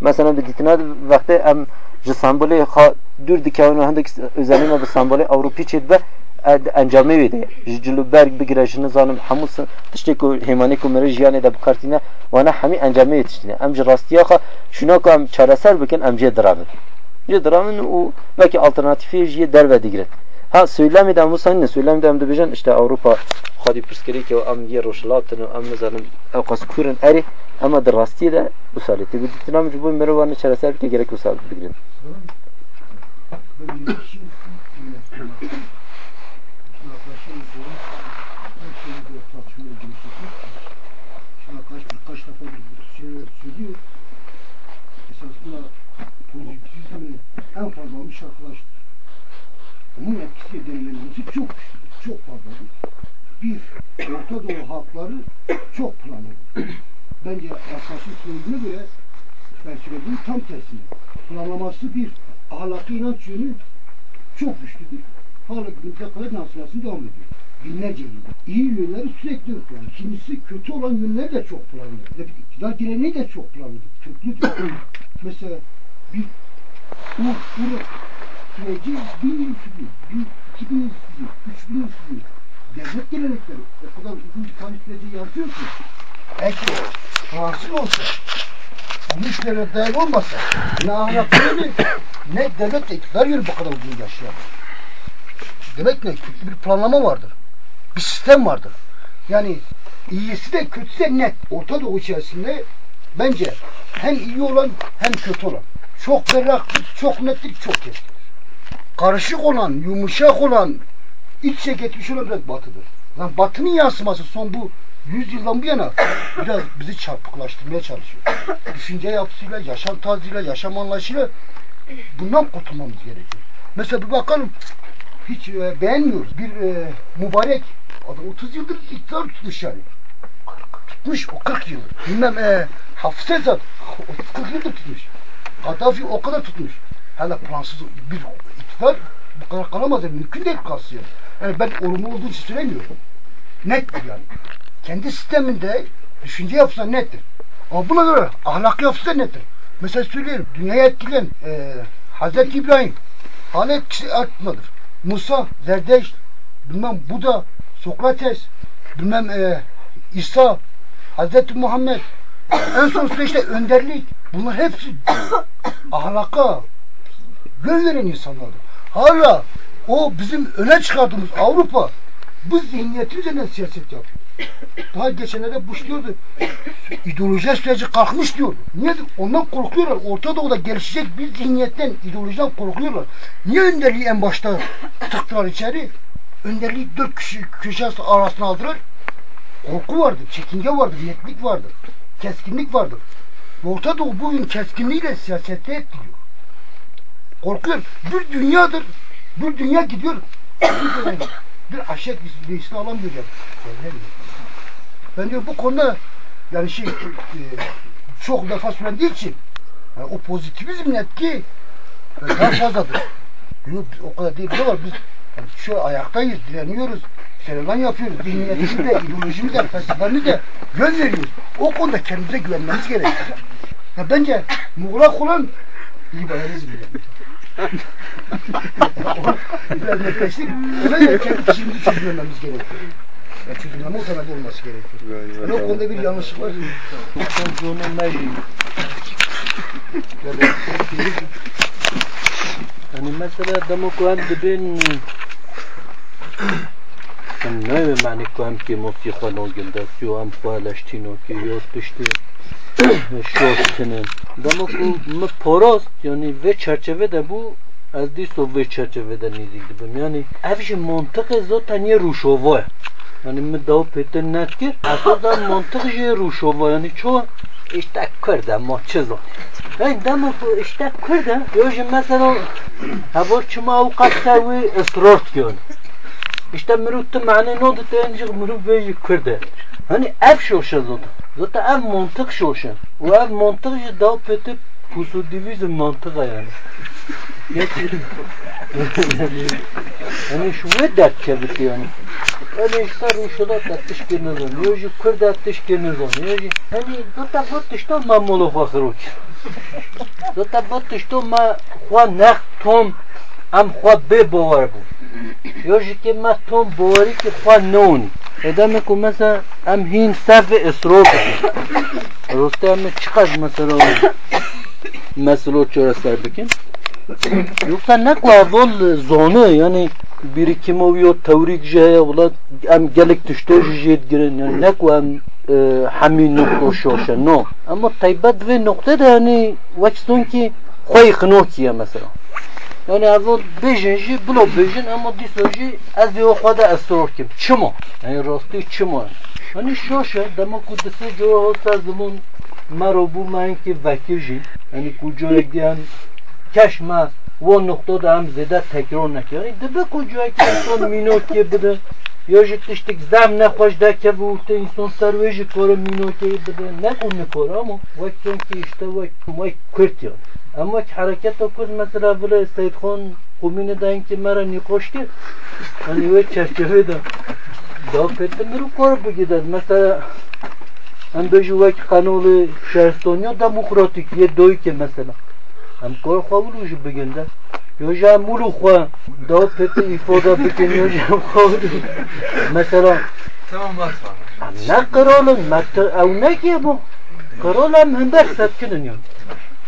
Mesela bir ditina vakti em ji sembolü ha dür dikavunu hendek özelliğine bir sembolü Avrupa çed ve انجامه ویده جلو برگ بگیره جنو زانم همو تشتی که هیمانی که مره جیانه ده بکارتینه وانا همی انجامه تشتینه ام جه راستی آخه شنا که ام چاره سر بکن ام جه درابه جه درامن و belki alternatifi jiye derve digret. Ha söylemi de bu senin söylemi de de bijan işte Avrupa hadi piskeri ki am yer roşlatın am mesela ev kaskurun eri ama da rasti de usaleti bir dinam bu mervanı çareser ki gerek usal digret. En fazla olmuş arkadaştır. Onun etkisi denilebilmesi çok çok fazladır. Bir, Orta Doğu halkları çok planlı. Bence yaklaşık söylediğine göre söylediğim tam tersine. Planlaması bir, ahlaki inanç yönü çok güçlüdür. Hala günümüze kadar yansımasını devam ediyor. Binlerce yıl. İyi yönleri sürekli ön plan. Kimisi kötü olan yönleri de çok planlı. Ve iktidar geleneği de çok planlı. Köklüdür. Mesela bir Uğur, Uğur süreci bin yıl sürüyor. Bin, iki bin yıl sürüyor. Üç bin yıl sürüyor. Devlet gelenekleri o kadar uzun bir tarih süreci yansıyor ki. Belki Fransız olsa onun işlerine dayalı olmasa ne ahlaklı ne devlet iktidar yönü bu kadar uzun yaşayamaz. Demek ki bir planlama vardır. Bir sistem vardır. Yani iyisi de kötüsü de net. Orta Doğu içerisinde bence hem iyi olan hem kötü olan. Çok berraktır, çok nettir, çok keskindir. Karışık olan, yumuşak olan, iç içe geçmiş olan biraz batıdır. Lan batının yansıması son bu 100 yıldan bu yana biraz bizi çarpıklaştırmaya çalışıyor. Düşünce yapısıyla, yaşam tarzıyla, yaşam anlayışıyla bundan kurtulmamız gerekiyor. Mesela bir bakalım hiç e, beğenmiyoruz. Bir e, mübarek adam 30 yıldır iktidar tutmuş yani. Tutmuş o 40 yıldır. Bilmem e, Hafız Esad 40 yıldır tutmuş. Kaddafi o kadar tutmuş. Hele Fransız bir iktidar bu kadar kalamaz yani mümkün değil kalsın yani. yani ben olumlu olduğu için söylemiyorum. Nettir yani. Kendi sisteminde düşünce yapısı nettir. Ama buna göre ahlak yapısı da nettir. Mesela söyleyeyim dünyayı etkileyen e, Hazreti İbrahim hala etkisi altındadır. Musa, Zerdeş, bilmem Buda, Sokrates, bilmem e, İsa, Hazreti Muhammed en son süreçte önderlik bunlar hepsi [COUGHS] ahlaka yön veren insanlardır. Hala o bizim öne çıkardığımız Avrupa bu zihniyetin üzerinden siyaset yapıyor. Daha geçenlerde Bush diyordu ideoloji süreci kalkmış diyordu. Niye? Ondan korkuyorlar. Orta Doğu'da gelişecek bir zihniyetten, ideolojiden korkuyorlar. Niye önderliği en başta tıktılar içeri? Önderliği dört kişi köşe arasına aldılar. Korku vardır, çekince vardır, netlik vardır, keskinlik vardır. Orta Doğu bugün keskinliğiyle siyasette etkiliyor. Korkuyor. Bir dünyadır. Bir dünya gidiyor. [COUGHS] bir aşek reisini alamıyor. Ben diyor bu konuda yani şey e, çok defa söylendiği için yani o pozitivizmin etki e, daha fazladır. Diyor, o kadar değil. Ne var biz yani şu ayaktayız, direniyoruz. Serüven yapıyoruz. Zihniyetimizi de, ideolojimizi de, felsefemizi de yön veriyoruz. O konuda kendimize güvenmemiz gerekiyor. Ya bence muğlak olan liberalizm. Biraz netleştik. Bence kendi kişimizi çözümlememiz gerekiyor. Ya çözümleme temelde olması gerekiyor. Yani o konuda bir yanlışlık var. Çocuğuna mecbur. Yani mesela demokrat dibin نایو معنی کنم که مفتی خانوگل دست یو هم خوالش تینو که یاد پشتی [CLEARS THROAT] شوش کنه. دمو که خب، ما پراست یعنی و چرچوه ده بو از دی سو و چرچوه ده نیزیگ بم یعنی اوش منطق زاتن یه روشوه یعنی ما دو پیتر نتکر اصلا منطقش یه روشوه یعنی چو اشتک کرده ما چه زانه این یعنی دمو که خب اشتک کرده یعنی مثلا هبار چما اوقات سوی اصرار یعنی işte mürütte mani ne oldu deyince mürüt ve kırda Hani ev şoşa zaten. Zaten ev mantık şoşa. O ev mantık ya daha pete pusu divizin mantığa yani. [LAUGHS] hani şu ne dert kebit yani. Öyle işte Ruşulat atış genizon. Yoji Kurd atış genizon. Yoji hani zaten bu tişto ma molo fakruç. Zaten bu tişto ma xwa nex tom am xwa be bavar bu. Yoji ki ma tom bavari ki xwa noni. Edeme ku mesela em hin sef esrok. Roste em çıkaz mesela mesela çöresler bikin. Yoksa ne kadar vol zonu yani birikim oluyor tevrik jaya ulan em gelek düştü jet giren yani ne kadar hami nokta şoşa no ama taybet ve nokta da yani vakson ki koy knokiye mesela یعنی از اون بیجنجی بلو بیجن اما دیسوجی از یو خدا استرار کم چما؟ یعنی راستی چما؟ یعنی شاشه دما کدسی جو هست از ما مرا بو من که وکیل جی یعنی کجای دیان کش ما و نقطه دا هم زیده تکرار نکی یعنی دبه کجای که انسان مینوت که بده. یا جی تشتک زم نخوش دکه و ارته انسان سروه جی کار مینوت که بده. نکن نکار اما وکیان که اشته ما کرد یعنی Ammo harakatda ko'z masala bila Saidxon qo'minidan keyin mara niqoshga ani va charchavida dop etdim bir ko'rib bugidan masala Андожувак канули шарстонё демократик е дойке масала. Ам кор хавул уже бегенда. Ёжа мулу хва да пете ифода бекен ёжа хавул. Масала Tamam bak bak. Ne kırılın? Avne ki bu. Kırılın hem berset günün yok.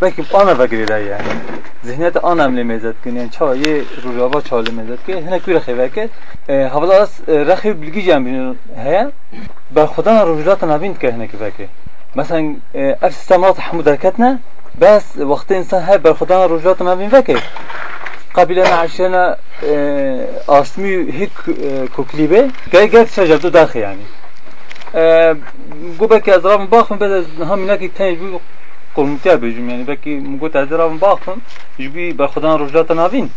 بکی آنا وگری را يعني ذهنیت آن هم لمزد کن یعنی چا یه روژاوا چا لمزد که هنه کوی رخی وکر حوالا أرس رخی بلگی جمع بین هیا بر خدا روژات نبیند که هنه که وکر مثلا اف سیستمات حمود حرکتنا بس وقت انسان هاي بر خدا روژات نبین وکر قبیله عشنا آسمی هیک کوکلیبه گای گای شجر دو داخل يعني گو بکی از رام باخم بده هم اینا که تنج بی قرمتیا بجم یعنی بکی مگو از رام باخم جبی به خدا رجلات نابین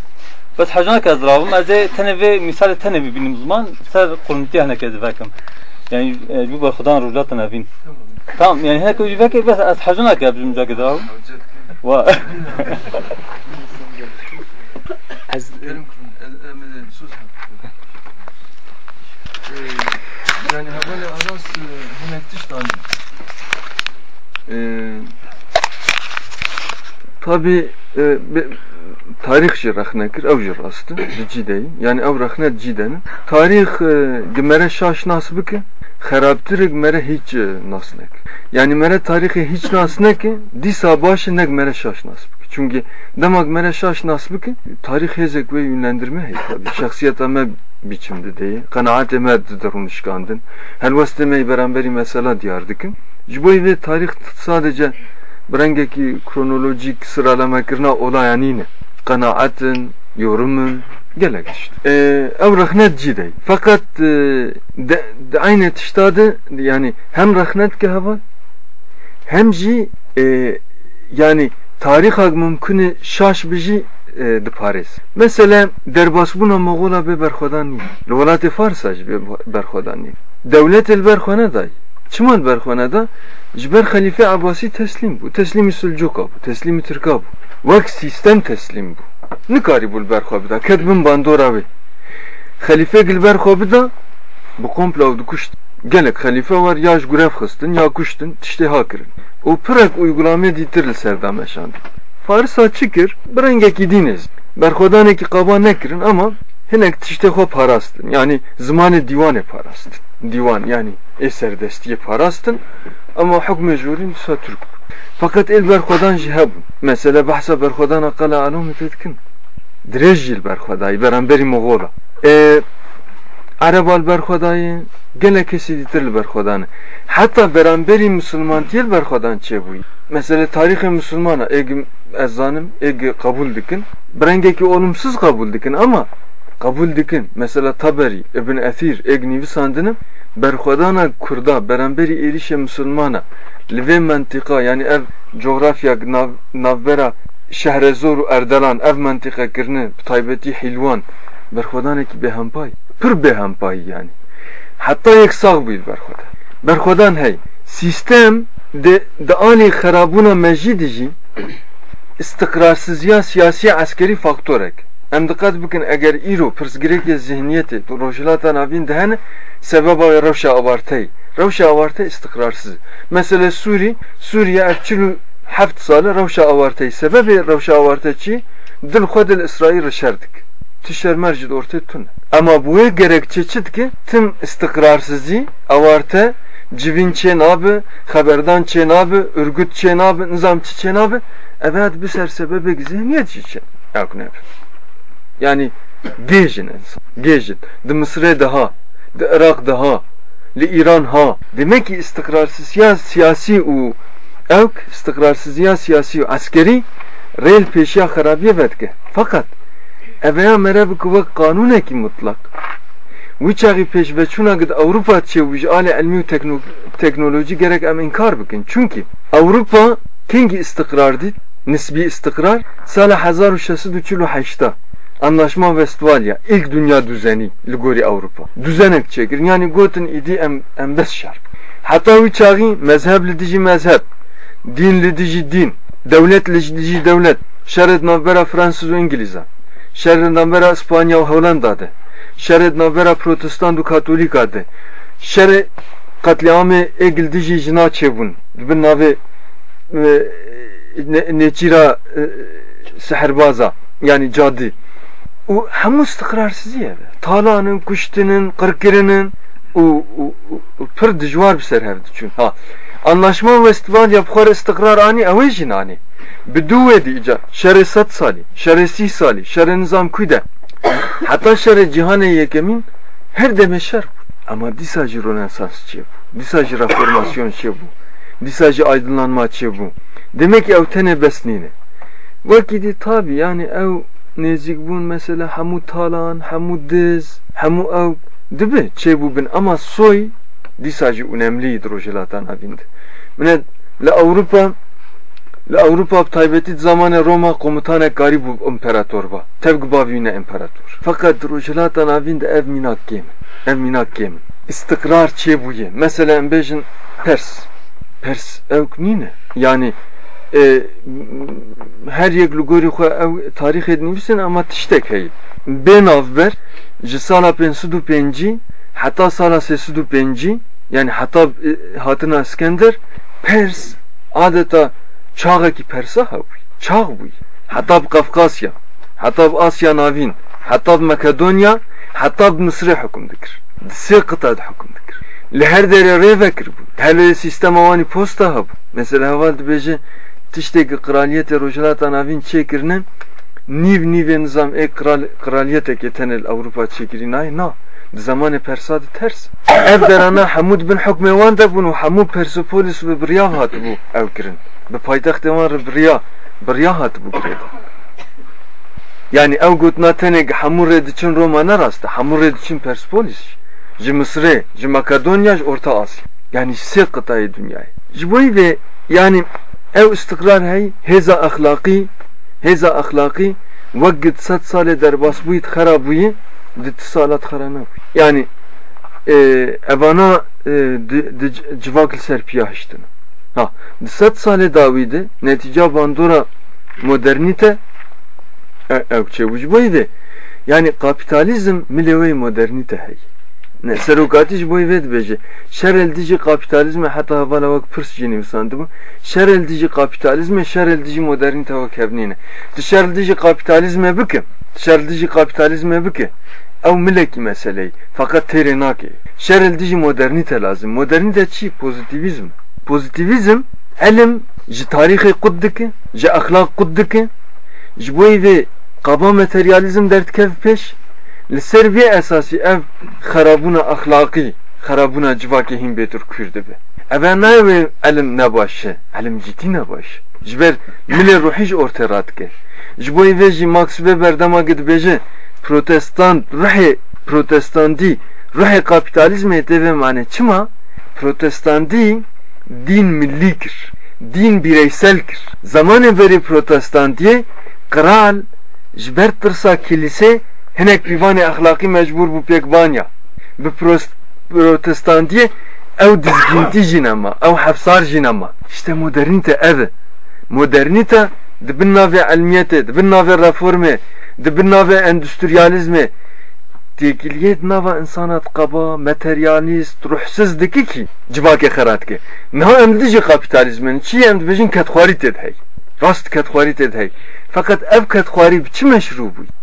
بس حاجنا که از رام از تنوی مثال تنوی بینیم زمان سر قرمتیا هنک از فکم یعنی جبی به خدا رجلات نابین tamam yani هنك وجي فكر بس از حاجنا که بجم جا كده و Az yarım kurun emeden sus yani haberle aras hünettiş tane. Tabi tarih jir rexnekir ev jir rast cidey yani ev rexnet ciden tarih gmere şaş nas bike xerabtir gmere hiç nas nek. Yani mere tarihi hiç nas nek disa baş nek mere şaş nas bike. Çünkü demek mere şaş nas bike tarih hezek ve yönlendirme hey tabi şahsiyet ama biçimde değil kanaat eme derunuşkandın helvas demeyi beraberi mesela diyardıkın Jiboy ve tarih sadece brengeki kronolojik sıralama kırna olay ne? Kanaatin, yorumun, gelek işte. Ee, ev rahnet cidey. Fakat e, de, aynı tiştadı yani hem rahnet ki hava hem ji e, yani tarih ag mümkün şaş biji e, de Paris. Mesela derbas buna Moğola be berxodan ni. Lolati Farsaj be berxodan ni. Devlet el berxona day. Çimal berxona da Jiber Halife Abbasi teslim bu. Teslimi Sülcuka bu. Teslimi Türka bu. Vak sistem teslim bu. Nikari bul berxobida. Kedbin bandora be. Halife gil berxobida bu komplo avdu kuşt. Gelek halife var yaş gürev xıstin ya kuştin tişte hakirin. O pırak uygulama ditiril serdam eşandı. Farsa çıkır brengeki diniz. Berxodaneki qaba nekirin ama hinek tişte xo parastin. Yani zamanı divane parastin. Divan yani eser destiye parastin ama hükmü jurin sa Türk. Fakat el berxodan jihab. Mesela bahsa berxodan aqala alum tetkin. Direjil berxodayı beramberi Moğola. E, Arabal berxodayı gene kesiditir berxodanı. Hatta beramberi Müslüman değil berxodan çebuy. Mesela tarihi Müslümana eg ezanım eg kabul dikin. Brengeki olumsuz kabul dikin ama kabul dikin. Mesela Taberi İbn Ethir ek nivîsandinin berxwedana Kurda beremberi êrişê Müslümana li vê yani ev coğrafya nav, navbera Şehrezor û Erdelan ev mentikekirine bi taybetî Hilwan berxwedanekî bêhempay pir bêhempayî yani. Hatta yek sağ bûyî berxweda berxwedan hey sistem de de alî xerabûna mejî dijî istikrarsızlığa siyasi askeri faktörek. Em dikkat bikin eğer îro pirsgirêkê zihniyetê tu rojhilata navîn de hene sebeba rewşa avarteyê. Rewşa avartey istikrarsız. Mesela Suri, Suriye ev çil heft sale rewşa avartey. Sebebi rewşa avartey çi? Dil xwe dil İsrail rişerdik. Tişer mercid ortaya tune. Ama bu gerekçe çit ki tüm istikrarsızlığı avarte civin çenabi, haberdan çenabi, örgüt çenabi, nizamçı çenabi evet bir ser sebebek zihniyet için yaknep. Yani gejin insan. Gejin. De Mısır'e daha, de Irak daha, li İran ha. Demek ki istikrarsız ya siyasi u evk istikrarsız ya siyasi u askeri rel peşya harabiye vetke. Fakat evveya merhaba kuvvet kanune ki mutlak. Wiçağı peş ve çuna gid Avrupa çevuj ale ilmi u teknoloji gerek em inkar bikin. Çünkü Avrupa kingi istikrardı, nisbi istikrar sala 1648'da Anlaşma Westfalia ilk dünya düzeni ligori Avrupa. Düzenek çekir. Yani gotin idi em, em bes şarp. Hatta wiçağı mezheb lidici mezheb, din lidici din, devlet lidici devlet. Şerit navbera Fransız ve İngiliz'a. Şerit navbera İspanya ve Hollanda'da. Şerit navbera Protestan ve Katolik adı. Şerit katliamı egil dici jina çevun. Bin navi neçira seherbaza yani cadi. O hemu istikrarsız ya. Talanın, kuştunun, kırkırının o, o, o pır dijwar bir serhevdi çün. Ha. Anlaşma ve istival yapıkar istikrar ani evejin ani. Biduve di ica. Şere sat sali, şere sih sali, şere nizam kuyda. Hatta şere cihane yekemin her deme şer. Ama disajı rönesans çe bu. Disajı reformasyon çe bu. Disajı aydınlanma çe bu. Demek ev tene besnine. Vakidi tabi yani ev nezik bun mesela hamu talan, hamu diz, hamu ev dibe çe bu bin ama soy disajı önemliydi rojelatan avindi. Mine la Avrupa la Avrupa taybeti zamanı Roma komutane garib imparator va. Tevg bavine imparator. Fakat rojelatan avindi ev minak gemin. Ev minak gemin. İstikrar çe bu ye. Mesela embejin Pers. Pers e, her yek lugori xwe ew tarîxê dinivîsin ama tiştek heye. Bê navber ji sala pênsid û pêncî heta sala sêsid û pêncî yani heta e, hatina İskender Pers adeta çağekî Persa hebûy. Çağ bûy. Heta bi Kafkasya, heta bi Asya navîn, heta bi Makedonya, heta bi Mısırê hukm dikir. Di sê qita hukm dikir. Li her derê rê vekir bû. Hele sistema wanî posta hebû. Mesela heval dibêje tiştekî kraliyetê rojhilata navîn çêkirine niv nivê nizam ê kral kraliyetekê tenê li Ewropa çêkirî na di zamanê ters. Ev derana hemû dibin hukmê wan de bûn Persepolis bi birya hatibû ew kirin. Bi paytextê wan re birya birya hatibû kirêda. Yani ew gotina tenê hemû rê diçin Roma ne rast e hemû rê diçin Persepolis. Ji Mısırê, ji Makedonya, ji Orta Asya. Yani sê qitayê dünyayê. Ji vê yani ev istikrar hey heza ahlaki heza ahlaki vekit set sale derbas buyit xarab buyi dit salat xarana yani e, evana e, di, civakl serpiyah iştine. Ha set sale davide netice bandora modernite ev çevuc buydu yani kapitalizm milevey modernite hey ne serokatiş boy ved beje şer eldici kapitalizme hatta havala vak pırs jini sandı bu. Şer eldici kapitalizme şer eldici modernite vak hevnine dışar eldici kapitalizme bükü dışar eldici kapitalizme bükü ev mileki meseleyi fakat terenaki şer eldici modernite lazım. Modernite çi? Pozitivizm. Pozitivizm elim ji tarihi kuddiki ji ahlak kuddiki ji boy ve kaba materyalizm dert kev peş Xarabuna ahlaki, xarabuna civaki him betur kürde be. Eve ne ve elim ne başı, elim ciddi ne başı. Jber mile ruhiş orta ratke. Jboy veji Max Weber dama gid beje, protestan ruhi protestandi ruhi kapitalizme deve mane çima protestandi din millikir din bireyselkir zamanı beri protestandiye kral jber tırsa kilise hinek pivane ahlaki mecbur bu pek banya. Bi pros- protestandiye ev dizginti jinama ev hafsar jinama işte modernite ev modernite dibin nave ilmiyete dibin nave reforme dibin nave endüstriyalizme. Tekiliyet nava insanat qaba materyalist ruhsuz diki ki civake kharat ke ne em dici kapitalizmin çi em dibijin ketxwari ted hey rast ketxwari ted hey fakat ev bu bi bi modernite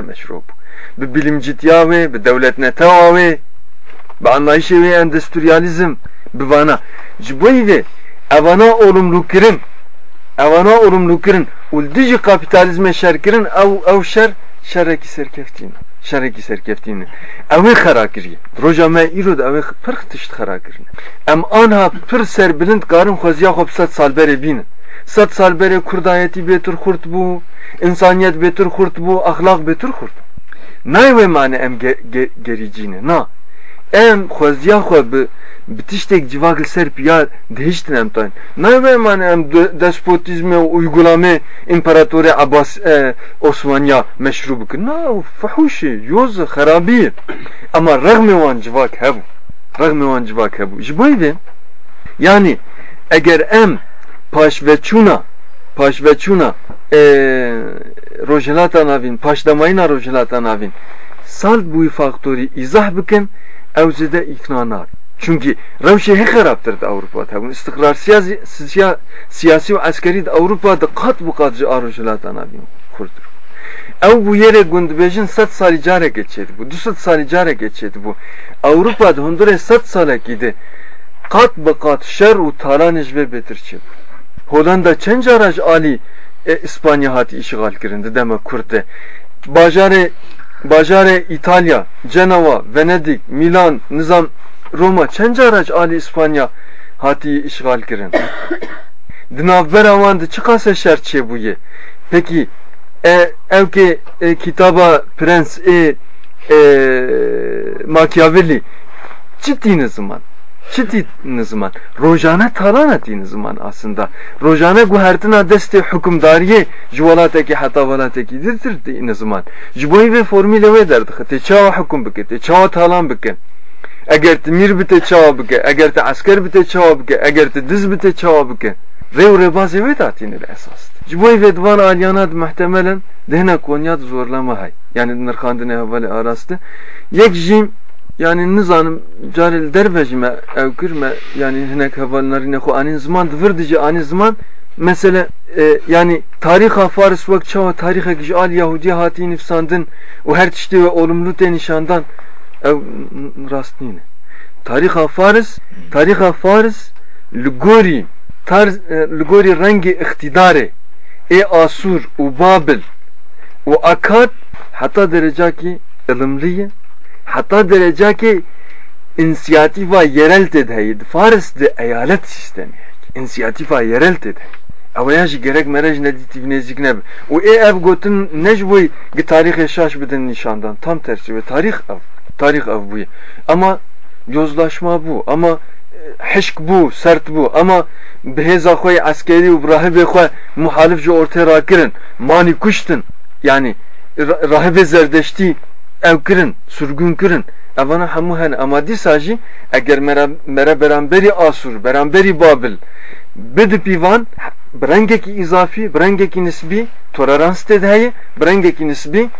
meşru bu. Bi bilimcitiya ve bi devlet neta ve bi anlayışı ve endüstriyalizm bi vana. Ciboyi ve evana olumlu kirin evana olumlu kirin ul dici kapitalizme şer kirin ev ev şer şereki serkeftini şereki serkeftini evi xara kiriye roja me de evi pir tişt xara kirine em anha pir serbilind karin xweziya xwe bi sed sal berê bînin sed sal berê kurdayetî bêtir xurt bû insaniyet bêtir xurt bû axlaq bêtir xurt nayê mane em ge- ge- gerîcîne na. Em xweziya xwe bi bi tiştek civakil ser piya dihiştin em tan. Nayê mane em de- despotizme uygulame İmparatorê Abbas e, Osmaniya meşru bikin na fehuşê yoz xerabî ama rexmê wan civak hebû rexmê wan civak hebû ji bo vê yani eger em paşveçûna paşveçûna e, rojhilata navîn paşdamayîna rojhilata navîn sal bûyî faktorî izah bikin ew zêde îkna nar. Çünkü xerabtir di Avrupa'da. Hebûn istikrar siyasi siya, siyasi ve askeri de Avrupa'da kat bu kat ji arojhilata navîn kurdur ew bu yere gundibêjin sed salî carek geçedi bu du sed salî carek geçedi bu. Avrupa'da hundurê sed salekî de kat be kat şer û talanê ji vê bêtir çêbû Hollanda çend cara ji alî e, İspanya hatî işgal kirin di dema Kurd de bajarê bajarê İtalya, Cenova, Venedik, Milan, nizam Roma çend cara ji alî İspanya hatî işgal kirin [COUGHS] di navbera wan de çi qase şer çêbûye peki e, ev e, kitaba Prens e, e, Machiavelli tîne zaman çi tîne zaman rojane talana tîne zaman aslında. Rojane guhertina destê hukmdariye ji welatekî heta welatekî dirtir tîne zaman ji bo vê formîle wê derdixe tê çawa hukm bike tê çawa talan bike. Eger te mir bite çawa bike eger te asker bite çawa bike eger te diz bite çawa bike. Rêbazê wê datîne li esas. Ji bo vê divan alyanat muhtemelen dehne Konya zorlama hay. Yani nirxandine hevalê arastı yek jî yani nizanim carê derve jî me ew kir me yani hinek hevalnarîne xwe anîn ziman divir dici anî ziman mesele e, yani tariha Faris wek çawa tarihekî ji al Yahudiya hatî nifsandin û her tiştî ve olumlu tê nîşandan ew n- rast nîne tariha Faris tariha Faris li gorî tarz e, rengê iktidarê ê Asur û Babil. Û Akad heta derecakî ilimliye heta derecakî inisiyatîfa yerel tê de heye di Faris de eyalet sistemi heye inisiyatîfa yerel ew ya jî gerek mere ji nedîtîv nêzik nebe û ê ev gotin ne bo gi tarîxê şaş bidin nîşandan tam tersi ve tarîx ev tarîx ev bûye ama yozlaşma bu ama e, hişk bu sert bu. Ama bihêza xwe askeri û rahibê xwe muhalif ji ortaya rakirin. Manî kuştin yani ra- rahibê zerdeştî ew kirin. Evana hemû hene ama dîsa jî eger mere beramberî Asur beramberî Babil. Bidi pîvan bi rengekî îzafî bi rengekî nisbî tolerans tê de heye bi rengekî nisbî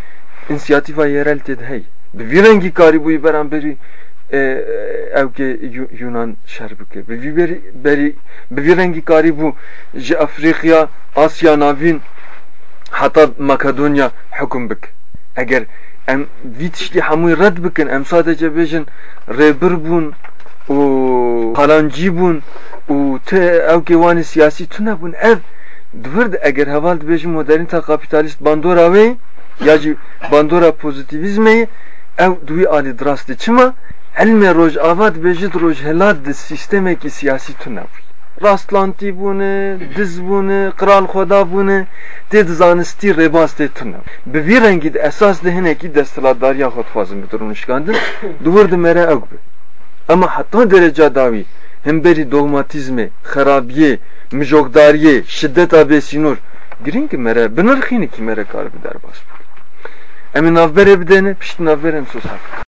inisiyatîfa yerel heye bi vî rengî karî bûyî beramberî e, ew ke Yu- Yunan şer bike bi vî rengî karî bû ji Afrika Asya navîn heta Makedonya hukm bik. Eger em vî tiştî hemûyê red bikin em sadece bêjin rêbir bûn û qalancî bûn û te ew kê wanê siyasî tune bûn ev divir de eger heval dibêjin modernîta kapitalîst bandora wê ya jî bandora pozitivîzmê ew duî alî dirastî çima elmê rojava dibêjit rojhilat di sîstemekî siyasî tune bû rastlanti bûne diz bûne qral xweda bûne tê di zanistî rêbaz tê tune bi vî rengî de esas de hinekî desthilatdariya xwe dixwazin bi rûnişkandin [COUGHS] dûwir di mere ew ama heta dereca dawî hemberî dogmatizmê xerabiyê mijokdariyê şiddeta bêsînor girîng ki mere binirxînekî mere kar bi derbas bû. Em ê navberê bidêne piştî navberê em sos hak